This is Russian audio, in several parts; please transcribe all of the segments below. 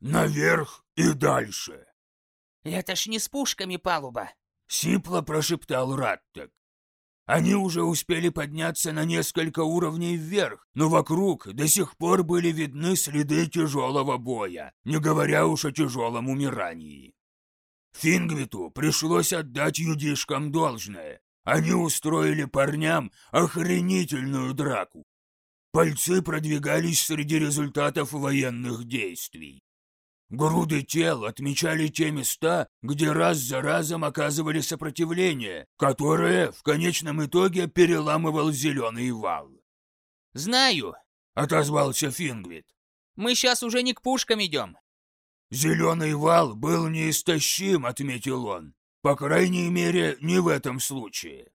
Наверх и дальше!» «Это ж не с пушками палуба!» — сипло прошептал Раттек. Они уже успели подняться на несколько уровней вверх, но вокруг до сих пор были видны следы тяжелого боя, не говоря уж о тяжелом умирании. Фингвиту пришлось отдать юдишкам должное. Они устроили парням охренительную драку. Пальцы продвигались среди результатов военных действий. Груды тел отмечали те места, где раз за разом оказывали сопротивление, которое в конечном итоге переламывал зеленый вал. «Знаю», — отозвался Фингвит. «Мы сейчас уже не к пушкам идем». «Зеленый вал был неистощим», — отметил он. «По крайней мере, не в этом случае».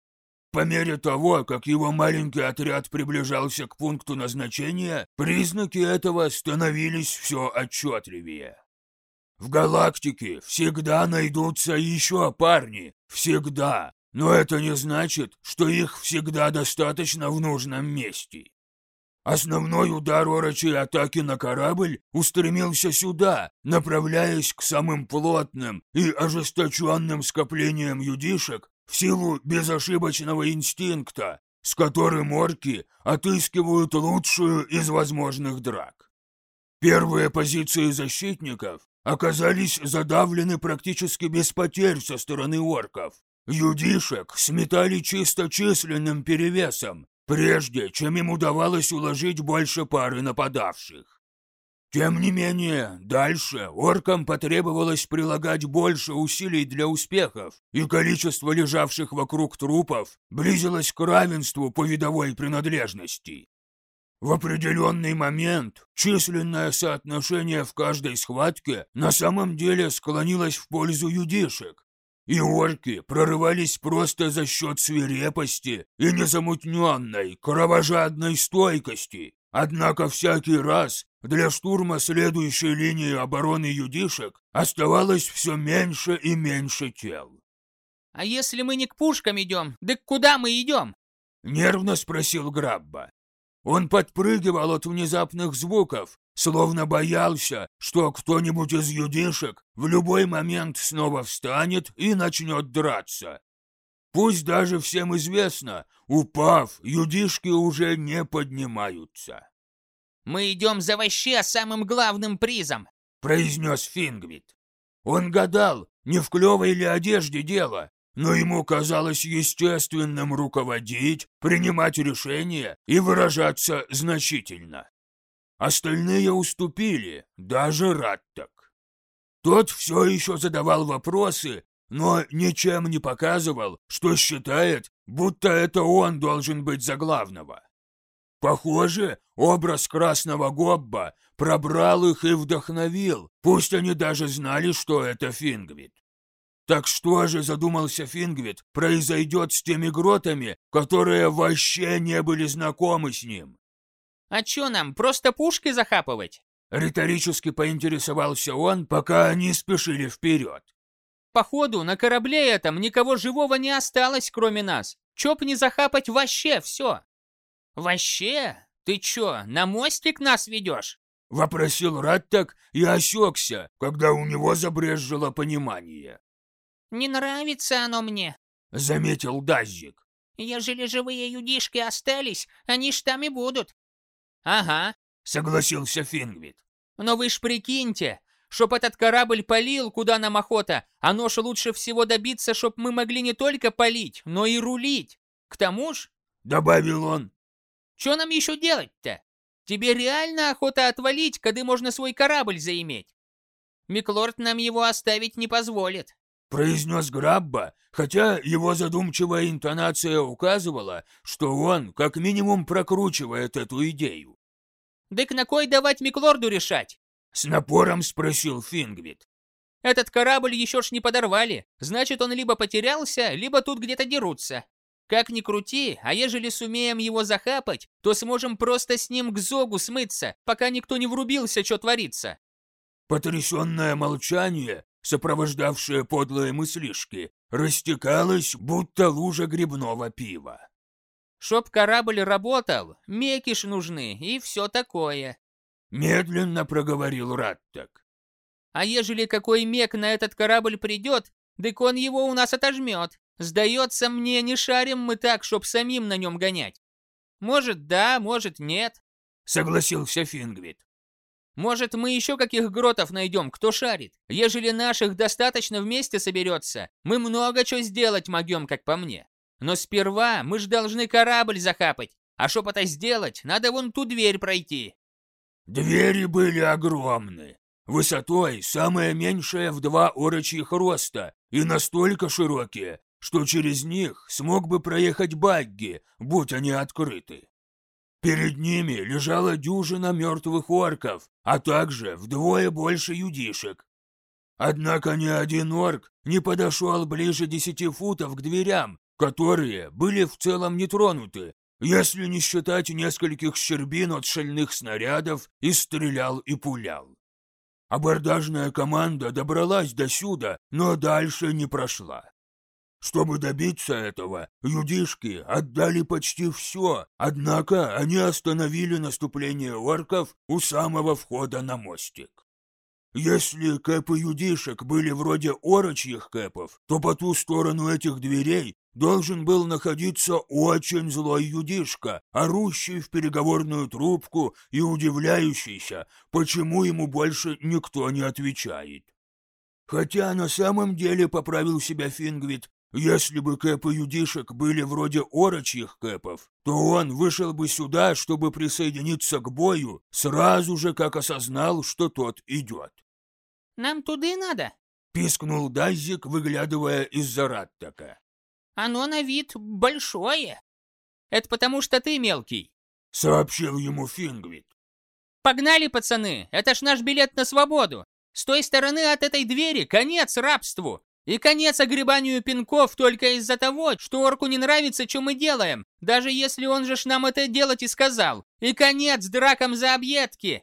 По мере того, как его маленький отряд приближался к пункту назначения, признаки этого становились все отчетливее. В галактике всегда найдутся еще парни, всегда, но это не значит, что их всегда достаточно в нужном месте. Основной удар орочей атаки на корабль устремился сюда, направляясь к самым плотным и ожесточенным скоплениям юдишек, в силу безошибочного инстинкта, с которым орки отыскивают лучшую из возможных драк. Первые позиции защитников оказались задавлены практически без потерь со стороны орков. Юдишек сметали чисто численным перевесом, прежде чем им удавалось уложить больше пары нападавших. Тем не менее, дальше оркам потребовалось прилагать больше усилий для успехов, и количество лежавших вокруг трупов близилось к равенству по видовой принадлежности. В определенный момент численное соотношение в каждой схватке на самом деле склонилось в пользу юдишек, и орки прорывались просто за счет свирепости и незамутненной, кровожадной стойкости. Однако всякий раз для штурма следующей линии обороны юдишек оставалось все меньше и меньше тел. «А если мы не к пушкам идем, да куда мы идем?» — нервно спросил Грабба. Он подпрыгивал от внезапных звуков, словно боялся, что кто-нибудь из юдишек в любой момент снова встанет и начнет драться. Пусть даже всем известно, упав, юдишки уже не поднимаются. «Мы идем за вообще самым главным призом», — произнес Фингвит. Он гадал, не в клевой ли одежде дело, но ему казалось естественным руководить, принимать решения и выражаться значительно. Остальные уступили, даже Раттак. Тот все еще задавал вопросы, но ничем не показывал, что считает, будто это он должен быть за главного. Похоже, образ красного гобба пробрал их и вдохновил, пусть они даже знали, что это Фингвит. Так что же, задумался Фингвит, произойдет с теми гротами, которые вообще не были знакомы с ним? А чё нам, просто пушки захапывать? Риторически поинтересовался он, пока они спешили вперед. Походу, на корабле этом никого живого не осталось, кроме нас. Б не захапать вообще все? «Вообще? Ты чё, на мостик нас ведёшь?» — вопросил Раттак и осекся, когда у него забрезжило понимание. «Не нравится оно мне», — заметил Дазик. «Ежели живые юдишки остались, они ж там и будут». «Ага», — согласился Фингвит. «Но вы ж прикиньте, чтоб этот корабль полил, куда нам охота, оно ж лучше всего добиться, чтоб мы могли не только полить, но и рулить. К тому ж...» — добавил он, что нам еще делать-то? Тебе реально охота отвалить, когда можно свой корабль заиметь? Миклорд нам его оставить не позволит. Произнес Грабба, хотя его задумчивая интонация указывала, что он как минимум прокручивает эту идею. «Дык на кой давать Миклорду решать?» С напором спросил Фингвит. «Этот корабль еще ж не подорвали, значит, он либо потерялся, либо тут где-то дерутся. Как ни крути, а ежели сумеем его захапать, то сможем просто с ним к Зогу смыться, пока никто не врубился, что творится. Потрясенное молчание, сопровождавшее подлые мыслишки, растекалось, будто лужа грибного пива. Чтоб корабль работал, мекиш нужны и все такое. Медленно проговорил Раттак. А ежели какой мек на этот корабль придет, дык он его у нас отожмет. Сдается мне, не шарим мы так, чтоб самим на нем гонять. Может, да, может, нет. Согласился Фингвит. Может, мы еще каких гротов найдем, кто шарит. Ежели наших достаточно вместе соберется, мы много чего сделать могем, как по мне. Но сперва мы ж должны корабль захапать, а чтоб это сделать, надо вон ту дверь пройти. Двери были огромны, высотой самая меньшая в два орочьих роста и настолько широкие, что через них смог бы проехать багги, будь они открыты. Перед ними лежала дюжина мертвых орков, а также вдвое больше юдишек. Однако ни один орк не подошел ближе десяти футов к дверям, которые были в целом не тронуты, если не считать нескольких щербин от шальных снарядов и стрелял и пулял. Абордажная команда добралась до сюда, но дальше не прошла. Чтобы добиться этого, юдишки отдали почти все, однако они остановили наступление орков у самого входа на мостик. Если кэпы юдишек были вроде орочьих кэпов, то по ту сторону этих дверей должен был находиться очень злой юдишка, орущий в переговорную трубку и удивляющийся, почему ему больше никто не отвечает. Хотя на самом деле поправил себя Фингвит, если бы кэпы юдишек были вроде орочьих кэпов, то он вышел бы сюда, чтобы присоединиться к бою, сразу же, как осознал, что тот идет. «Нам туда и надо», — пискнул Дайзик, выглядывая из-за раттака. «Оно на вид большое». «Это потому, что ты мелкий», — сообщил ему Фингвит. «Погнали, пацаны, это ж наш билет на свободу. С той стороны от этой двери конец рабству. И конец огребанию пинков только из-за того, что орку не нравится, что мы делаем, даже если он же ж нам это делать и сказал. И конец дракам за объедки.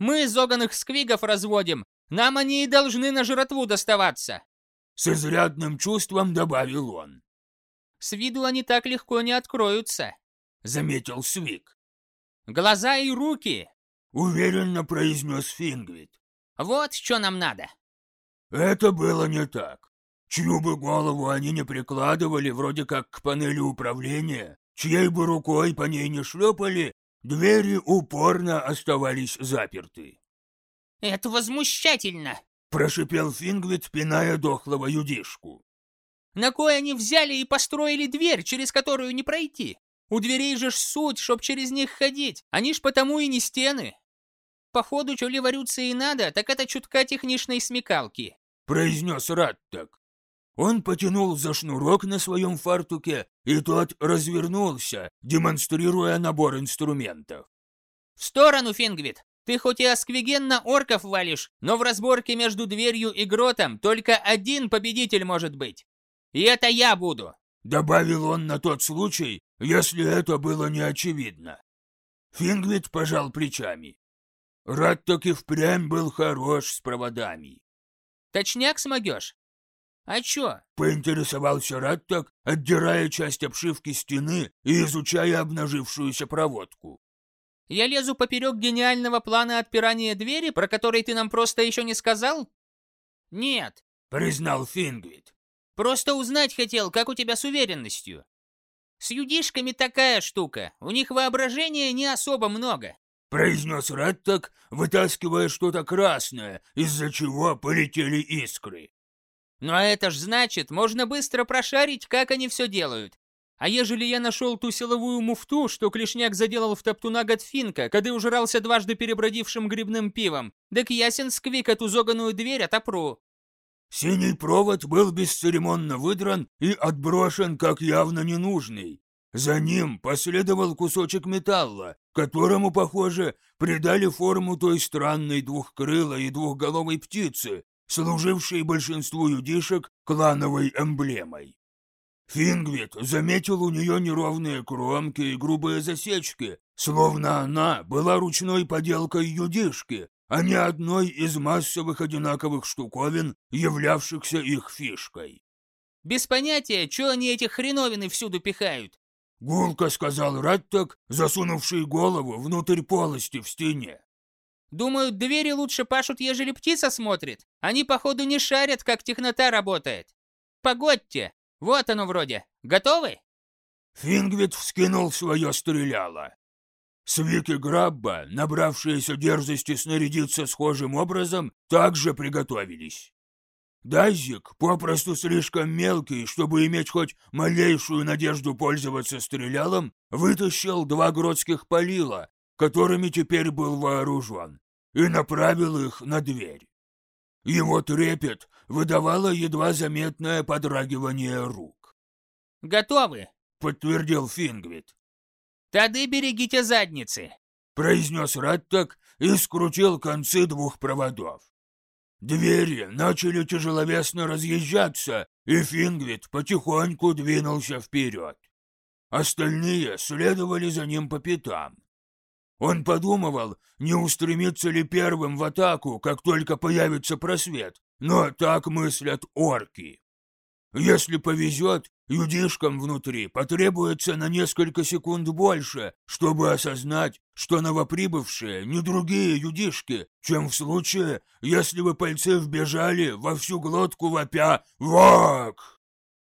Мы зоганых сквигов разводим, нам они и должны на жратву доставаться. С изрядным чувством добавил он. С виду они так легко не откроются, заметил Свик. Глаза и руки, уверенно произнес Фингвит. Вот что нам надо. Это было не так. Чью бы голову они не прикладывали, вроде как к панели управления, чьей бы рукой по ней не шлепали, двери упорно оставались заперты. «Это возмущательно!» — прошипел Фингвит, пиная дохлого юдишку. «На кой они взяли и построили дверь, через которую не пройти? У дверей же ж суть, чтоб через них ходить, они ж потому и не стены. Походу, что и надо, так это чутка техничной смекалки», — произнес Раттак. Он потянул за шнурок на своем фартуке, и тот развернулся, демонстрируя набор инструментов. «В сторону, Фингвит! Ты хоть и осквигенно орков валишь, но в разборке между дверью и гротом только один победитель может быть. И это я буду!» Добавил он на тот случай, если это было не очевидно. Фингвит пожал плечами. Рад таки впрямь был хорош с проводами. «Точняк смогешь?» «А чё?» — поинтересовался Раттак, отдирая часть обшивки стены и изучая обнажившуюся проводку. «Я лезу поперек гениального плана отпирания двери, про который ты нам просто еще не сказал?» «Нет», — признал Фингвит. «Просто узнать хотел, как у тебя с уверенностью. С юдишками такая штука, у них воображения не особо много». Произнес Раттак, вытаскивая что-то красное, из-за чего полетели искры. Но это ж значит, можно быстро прошарить, как они все делают. А ежели я нашел ту силовую муфту, что Клешняк заделал в топтуна Готфинка, когда ужрался дважды перебродившим грибным пивом, так ясен сквик эту зоганую дверь отопру. Синий провод был бесцеремонно выдран и отброшен как явно ненужный. За ним последовал кусочек металла, которому, похоже, придали форму той странной двухкрылой и двухголовой птицы, служившей большинству юдишек клановой эмблемой. Фингвит заметил у нее неровные кромки и грубые засечки, словно она была ручной поделкой юдишки, а не одной из массовых одинаковых штуковин, являвшихся их фишкой. «Без понятия, что они эти хреновины всюду пихают?» Гулко сказал Раттак, засунувший голову внутрь полости в стене. Думают, двери лучше пашут, ежели птица смотрит. Они, походу, не шарят, как технота работает. Погодьте, вот оно вроде. Готовы?» Фингвит вскинул свое стреляло. Свик и Грабба, набравшиеся дерзости снарядиться схожим образом, также приготовились. Дазик, попросту слишком мелкий, чтобы иметь хоть малейшую надежду пользоваться стрелялом, вытащил два гродских полила, которыми теперь был вооружен и направил их на дверь. Его трепет выдавало едва заметное подрагивание рук. «Готовы!» — подтвердил Фингвит. «Тады берегите задницы!» — произнес Раттак и скрутил концы двух проводов. Двери начали тяжеловесно разъезжаться, и Фингвит потихоньку двинулся вперед. Остальные следовали за ним по пятам. Он подумывал, не устремиться ли первым в атаку, как только появится просвет, но так мыслят орки. Если повезет, юдишкам внутри потребуется на несколько секунд больше, чтобы осознать, что новоприбывшие не другие юдишки, чем в случае, если бы пальцы вбежали во всю глотку вопя «Вак!».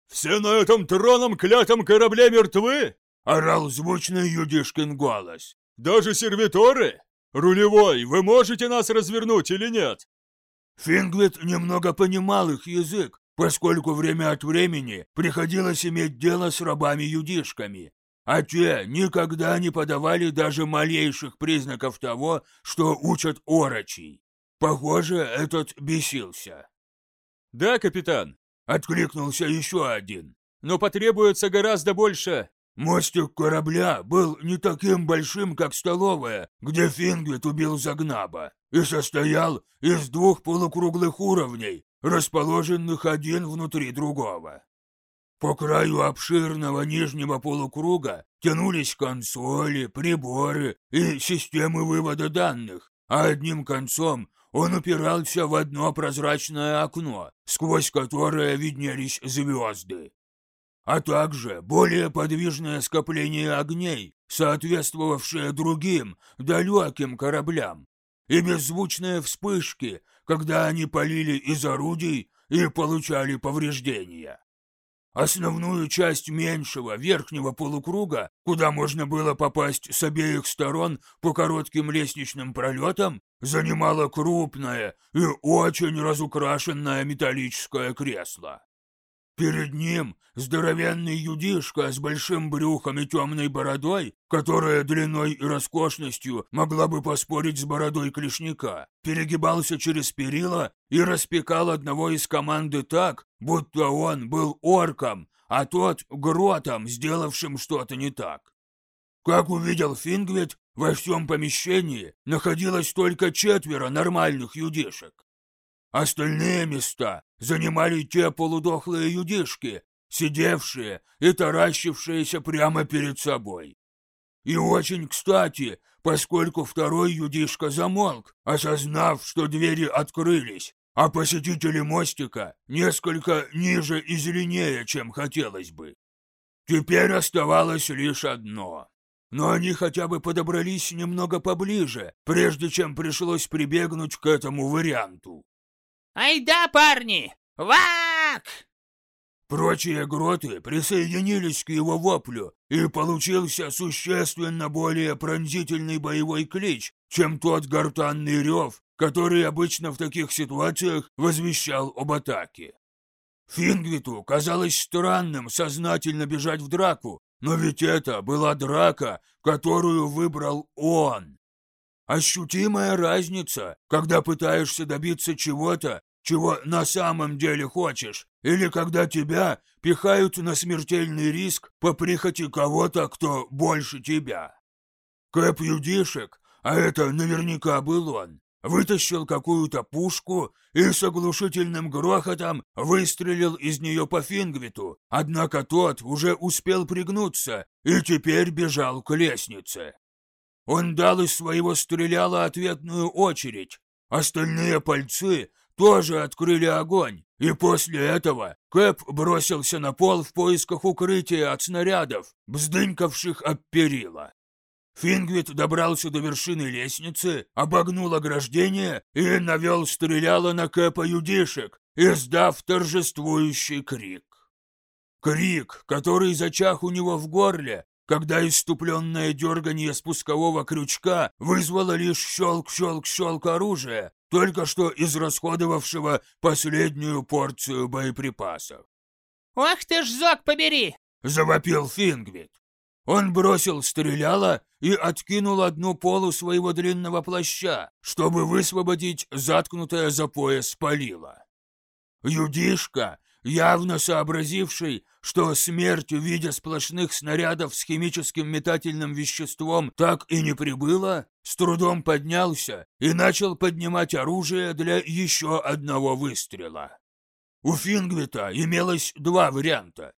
«Все на этом троном клятом корабле мертвы?» — орал звучный юдишкин голос. Даже сервиторы? Рулевой, вы можете нас развернуть или нет?» Фингвит немного понимал их язык, поскольку время от времени приходилось иметь дело с рабами-юдишками, а те никогда не подавали даже малейших признаков того, что учат орочий. Похоже, этот бесился. «Да, капитан», — откликнулся еще один. «Но потребуется гораздо больше Мостик корабля был не таким большим, как столовая, где Фингвит убил Загнаба, и состоял из двух полукруглых уровней, расположенных один внутри другого. По краю обширного нижнего полукруга тянулись консоли, приборы и системы вывода данных, а одним концом он упирался в одно прозрачное окно, сквозь которое виднелись звезды а также более подвижное скопление огней, соответствовавшее другим, далеким кораблям, и беззвучные вспышки, когда они полили из орудий и получали повреждения. Основную часть меньшего верхнего полукруга, куда можно было попасть с обеих сторон по коротким лестничным пролетам, занимало крупное и очень разукрашенное металлическое кресло. Перед ним здоровенный юдишка с большим брюхом и темной бородой, которая длиной и роскошностью могла бы поспорить с бородой клешника, перегибался через перила и распекал одного из команды так, будто он был орком, а тот — гротом, сделавшим что-то не так. Как увидел Фингвит, во всем помещении находилось только четверо нормальных юдишек. Остальные места занимали те полудохлые юдишки, сидевшие и таращившиеся прямо перед собой. И очень кстати, поскольку второй юдишка замолк, осознав, что двери открылись, а посетители мостика несколько ниже и зеленее, чем хотелось бы. Теперь оставалось лишь одно. Но они хотя бы подобрались немного поближе, прежде чем пришлось прибегнуть к этому варианту. «Ай да, парни! Вак!» Прочие гроты присоединились к его воплю, и получился существенно более пронзительный боевой клич, чем тот гортанный рев, который обычно в таких ситуациях возвещал об атаке. Фингвиту казалось странным сознательно бежать в драку, но ведь это была драка, которую выбрал он. Ощутимая разница, когда пытаешься добиться чего-то, чего на самом деле хочешь, или когда тебя пихают на смертельный риск по прихоти кого-то, кто больше тебя. Кэп Юдишек, а это наверняка был он, вытащил какую-то пушку и с оглушительным грохотом выстрелил из нее по Фингвиту, однако тот уже успел пригнуться и теперь бежал к лестнице. Он дал из своего стреляла ответную очередь. Остальные пальцы тоже открыли огонь, и после этого Кэп бросился на пол в поисках укрытия от снарядов, бздынькавших об перила. Фингвит добрался до вершины лестницы, обогнул ограждение и навел стреляло на Кэпа Юдишек, издав торжествующий крик. Крик, который зачах у него в горле, когда иступленное дергание спускового крючка вызвало лишь щелк-щелк-щелк оружия, только что израсходовавшего последнюю порцию боеприпасов. «Ох ты ж, зок побери!» — завопил Фингвит. Он бросил стреляло и откинул одну полу своего длинного плаща, чтобы высвободить заткнутое за пояс палило. Юдишка, явно сообразивший, что смерть в виде сплошных снарядов с химическим метательным веществом так и не прибыла, с трудом поднялся и начал поднимать оружие для еще одного выстрела. У Фингвита имелось два варианта.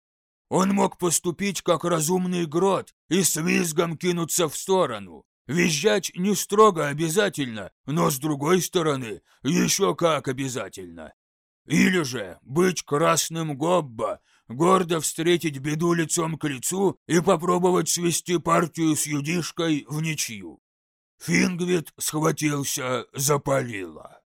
Он мог поступить как разумный грот и с визгом кинуться в сторону. Визжать не строго обязательно, но с другой стороны, еще как обязательно. Или же быть красным гобба, гордо встретить беду лицом к лицу и попробовать свести партию с юдишкой в ничью. Фингвит схватился за полило.